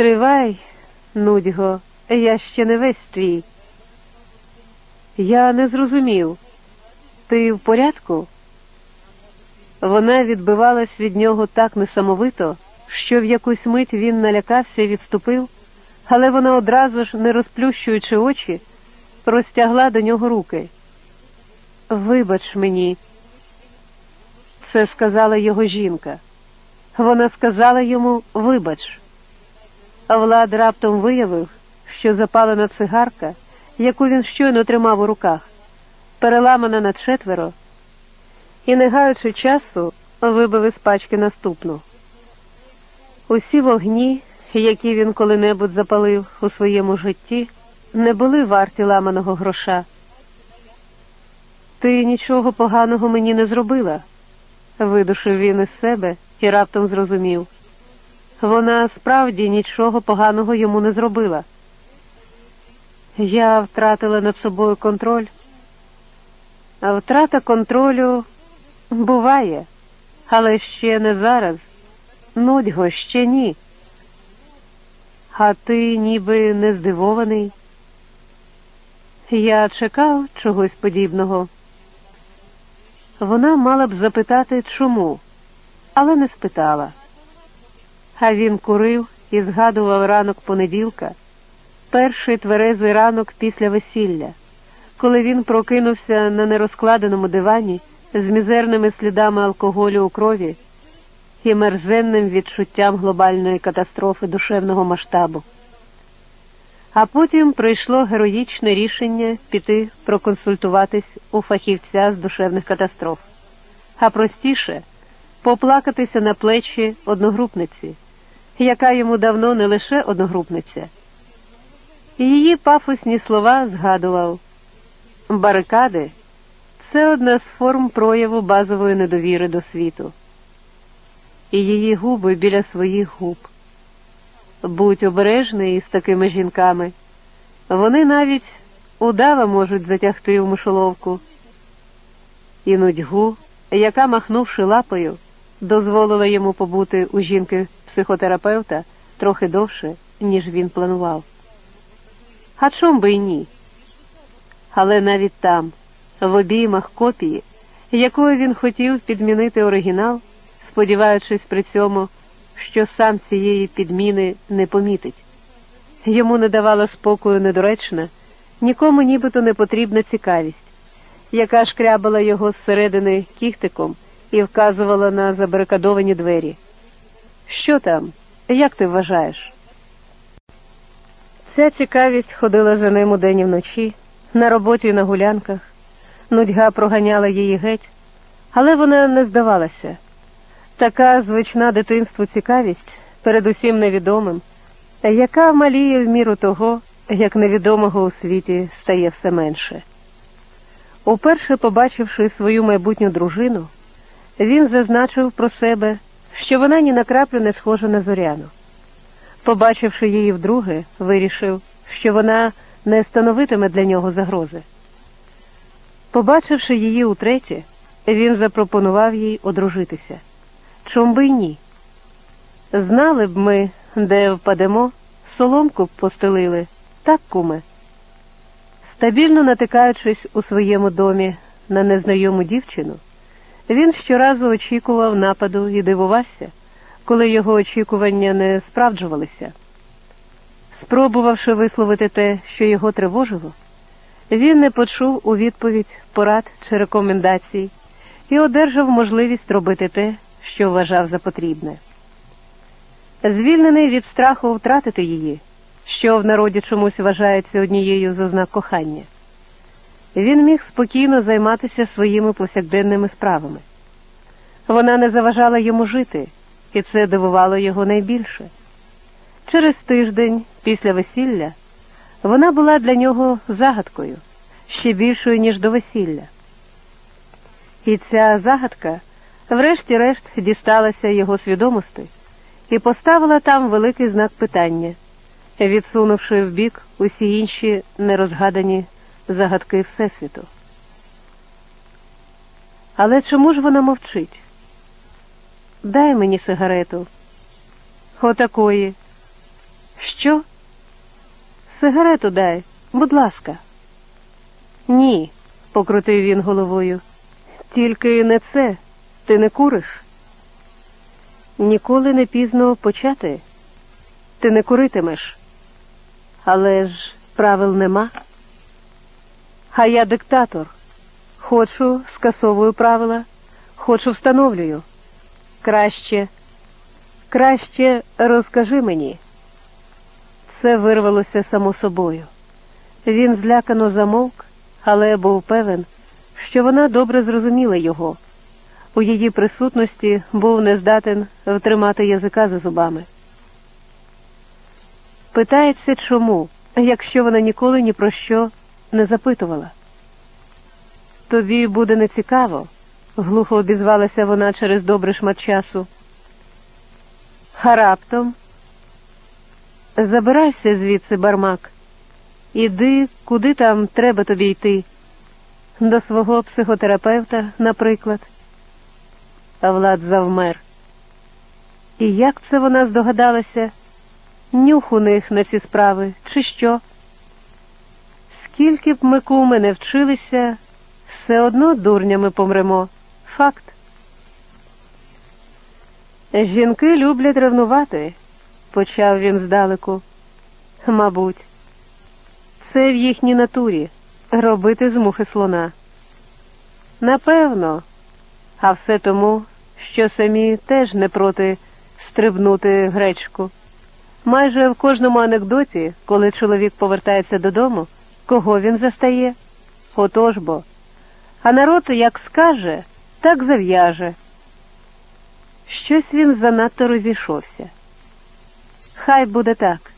Стривай, нудьго, я ще не весь твій. Я не зрозумів. Ти в порядку? Вона відбивалась від нього так несамовито, що в якусь мить він налякався і відступив, але вона одразу ж, не розплющуючи очі, простягла до нього руки. Вибач мені, це сказала його жінка. Вона сказала йому вибач. Влад раптом виявив, що запалена цигарка, яку він щойно тримав у руках, переламана на четверо, і, не гаючи часу, вибив із пачки наступну. Усі вогні, які він коли-небудь запалив у своєму житті, не були варті ламаного гроша. Ти нічого поганого мені не зробила, видушив він із себе і раптом зрозумів. Вона справді нічого поганого йому не зробила. Я втратила над собою контроль. А втрата контролю буває, але ще не зараз. Нудьго, ще ні. А ти ніби не здивований. Я чекав чогось подібного. Вона мала б запитати, чому, але не спитала. А він курив і згадував ранок понеділка, перший тверезий ранок після весілля, коли він прокинувся на нерозкладеному дивані з мізерними слідами алкоголю у крові і мерзенним відчуттям глобальної катастрофи душевного масштабу. А потім прийшло героїчне рішення піти проконсультуватись у фахівця з душевних катастроф, а простіше поплакатися на плечі одногрупниці, яка йому давно не лише одногрупниця. Її пафосні слова згадував барикади це одна з форм прояву базової недовіри до світу, і її губи біля своїх губ. Будь обережний із такими жінками. Вони навіть удава можуть затягти в мишоловку. І нудьгу, яка, махнувши лапою, дозволила йому побути у жінки психотерапевта трохи довше, ніж він планував. А чом би й ні? Але навіть там, в обіймах копії, якою він хотів підмінити оригінал, сподіваючись при цьому що сам цієї підміни не помітить. Йому не давала спокою недоречна, нікому нібито не потрібна цікавість, яка шкрябала його зсередини кіхтиком і вказувала на забарикадовані двері. Що там? Як ти вважаєш? Ця цікавість ходила за ним удень і вночі, на роботі і на гулянках. Нудьга проганяла її геть, але вона не здавалася. Така звична дитинству цікавість, передусім невідомим, яка маліє в міру того, як невідомого у світі стає все менше. Уперше побачивши свою майбутню дружину, він зазначив про себе, що вона ні на краплю не схожа на зоряну. Побачивши її вдруге, вирішив, що вона не становитиме для нього загрози. Побачивши її утретє, він запропонував їй одружитися. Чом би й ні? Знали б ми, де впадемо, соломку б постелили, так, куме. Стабільно натикаючись у своєму домі на незнайому дівчину, він щоразу очікував нападу і дивувався, коли його очікування не справджувалися. Спробувавши висловити те, що його тривожило, він не почув у відповідь порад чи рекомендацій і одержав можливість робити те, що вважав за потрібне. Звільнений від страху втратити її, що в народі чомусь вважається однією з ознак кохання, він міг спокійно займатися своїми повсякденними справами. Вона не заважала йому жити, і це дивувало його найбільше. Через тиждень після весілля вона була для нього загадкою, ще більшою, ніж до весілля. І ця загадка врешті-решт дісталася його свідомості і поставила там великий знак питання, відсунувши вбік усі інші нерозгадані загадки Всесвіту. Але чому ж вона мовчить? Дай мені сигарету. Отакої. Що? Сигарету дай, будь ласка. Ні, покрутив він головою. Тільки не це, ти не куриш. Ніколи не пізно почати. Ти не куритимеш. Але ж правил нема. А я диктатор. Хочу, скасовую правила, хочу встановлюю. Краще, краще розкажи мені. Це вирвалося само собою. Він злякано замовк, але був певен, що вона добре зрозуміла його. У її присутності був нездатен втримати язика за зубами. Питається чому, якщо вона ніколи ні про що не запитувала. Тобі буде нецікаво, глухо обізвалася вона через добрий шмат часу. А раптом забирайся звідси, бармак, іди, куди там треба тобі йти. До свого психотерапевта, наприклад. А Влад завмер. І як це вона здогадалася? Нюх у них на ці справи, чи що? Скільки б ми куми не вчилися, все одно дурнями помремо. Факт. Жінки люблять ревнувати, почав він здалеку. Мабуть, це в їхній натурі робити з мухи слона. Напевно, а все тому, що самі теж не проти стрибнути гречку. Майже в кожному анекдоті, коли чоловік повертається додому, кого він застає? Отож бо. А народ як скаже, так зав'яже. Щось він занадто розійшовся. Хай буде так.